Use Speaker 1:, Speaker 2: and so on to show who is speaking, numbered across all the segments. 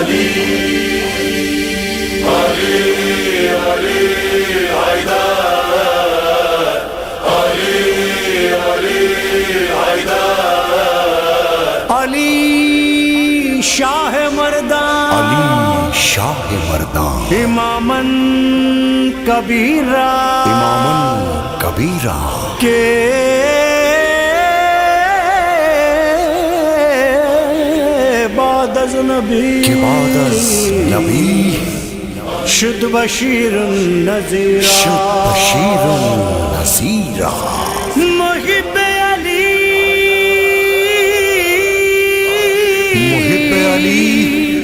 Speaker 1: علی شاہ مردان
Speaker 2: علی شاہ مردان۔
Speaker 1: امامن کبیرہ
Speaker 2: امامن کبیرہ۔
Speaker 1: کے از نبی.
Speaker 2: کے بعد از نبی.
Speaker 1: شد بشیر نذیر
Speaker 2: شد بشیر
Speaker 1: محب علی.
Speaker 2: محب علی.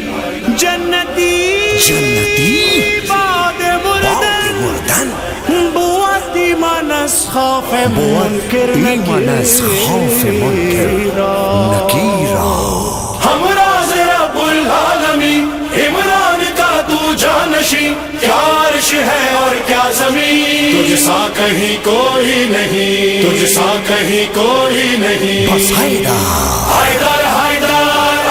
Speaker 1: جنتی.
Speaker 2: جنتی.
Speaker 1: بعد مردن. بوات ایمان از خوف منکر
Speaker 2: ایمان از خوف منکر نکیرہ
Speaker 3: جانشی کیا عرش ہے اور کیا زمین؟ تجھ سا کہیں کوئی نہیں۔ تجھ سا کہیں کوئی نہیں۔
Speaker 2: بس حیدر۔
Speaker 3: حیدر حیدر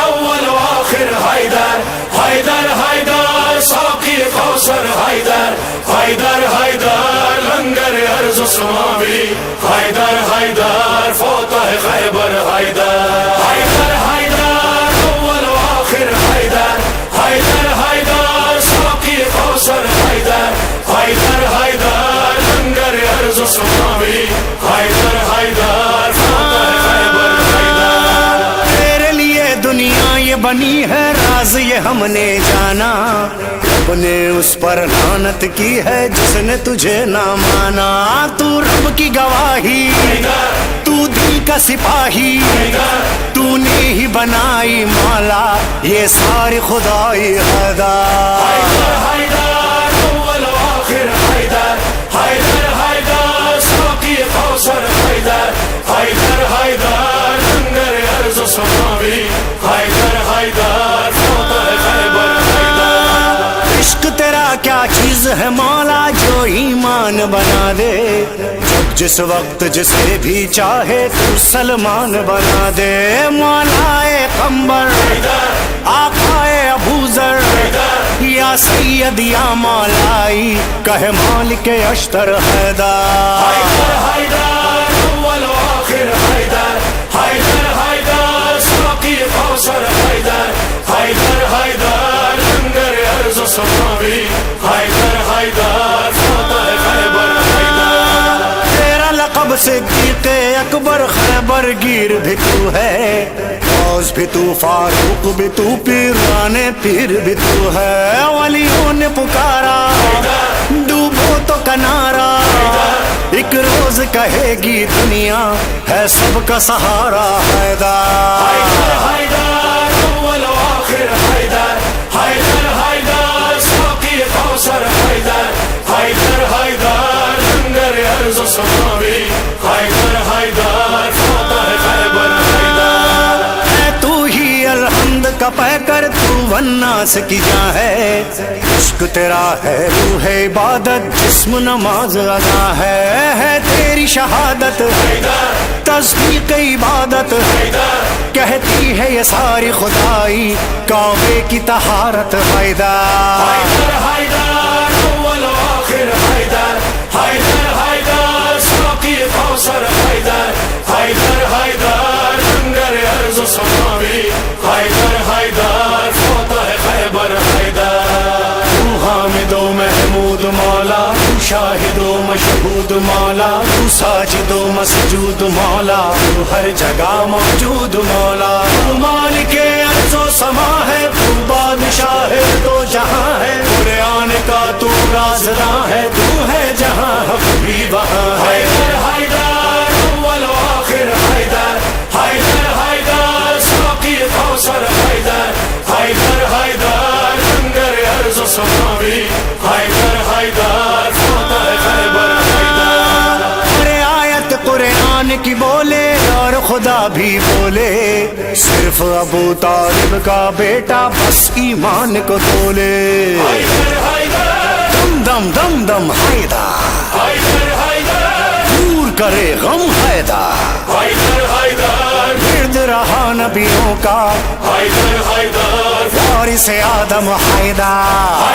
Speaker 3: اول و آخر حیدر۔ حیدر حیدر ساقی کوثر حیدر۔ حیدر حیدر لنگر ارض و سماوی۔ حیدر حیدر فوتح خیبر حیدر۔
Speaker 1: بنی ہے راز، یہ ہم نے جانا۔ رب نے اس پر لانت کی ہے، جس نے تجھے نہ مانا۔ تو رب کی گواہی، تو دل کا سپاہی۔ تو نے ہی بنائی مالا، یہ ساری خدائی حدا عشق تیرا کیا چیز ہے مولا جو ایمان بنا دے؟ جب جس وقت جسے بھی چاہے تو سلمان بنا دے۔ مولا کمبر آقائے ابوذر یا سید یا مولائی کہ مالک اشتر حیدر۔
Speaker 3: حیدر حیدر ساقی کوثر خیبر
Speaker 1: گیر بھی تو ہے غوث بھی تو، فاروق بھی تو پیرانے پیر بھی تو ہے۔ ولیوں نے پکارا، ڈوبو تو کنارا۔ ایک روز کہے گی دنیا، ہے سب کا سہارا حیدار
Speaker 3: حیدار حیدر، اول و آخر۔ ارض حیدر حیدر خیبر حیدر
Speaker 1: ہے تو ہی الحمد کا پہ کر تو وناس کی جاں ہے۔ عشق تیرا ہے، روح عبادت، جسم نماز ادا ہے ہے تیری شہادت تصدیق عبادت کہتی ہے یہ ساری خدائی، کعبے کی طہارت حیدر
Speaker 3: حیدر۔ شاہد و مشہود مولا، تو ساجد و مسجود مولا، تو ہر جگہ موجود مولا، تو مالک قرآن
Speaker 1: کی بولے اور خدا بھی بولے۔ صرف ابو طالب کا بیٹا بس ایمان کو تولے۔ دم دم دم دم حیدر۔
Speaker 3: حیدر حیدر
Speaker 1: دور کرے غم حیدر۔
Speaker 3: حیدر
Speaker 1: رہا نبیوں کا۔
Speaker 3: حیدر حیدر
Speaker 1: اور اسے آدم حیدر۔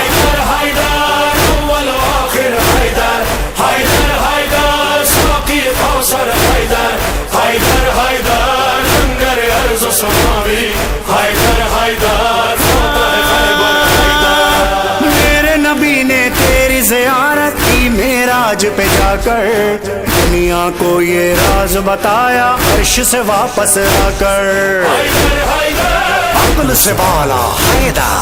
Speaker 1: میراج پہ جا کر دنیا کو یہ راز بتایا، عرش سے واپس آ کر۔ عقل سے بالا، حیدر۔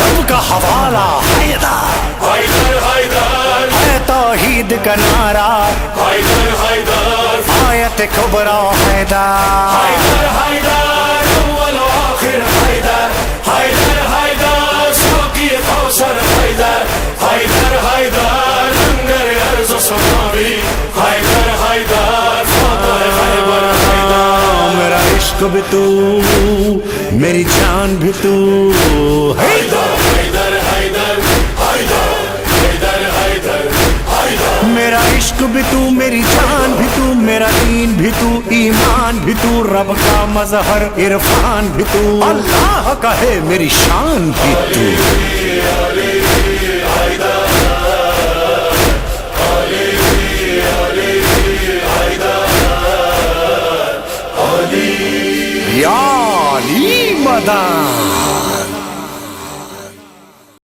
Speaker 1: رب کا حوالہ، حیدر۔
Speaker 3: حیدر حیدر
Speaker 1: ہے توحید کا نعرہ۔ آیت کبرا حیدر
Speaker 3: حیدر حیدر حیدر حیدر کوثر حیدر حیدر۔
Speaker 1: عشق بھی تو میری جان بھی تو میرا عشق بھی تو، میری جان بھی تو، میرا دین بھی تو، ایمان بھی تو، رب کا مظہر، عرفان بھی تو۔ اللہ کا ہے میری شان بھی تو۔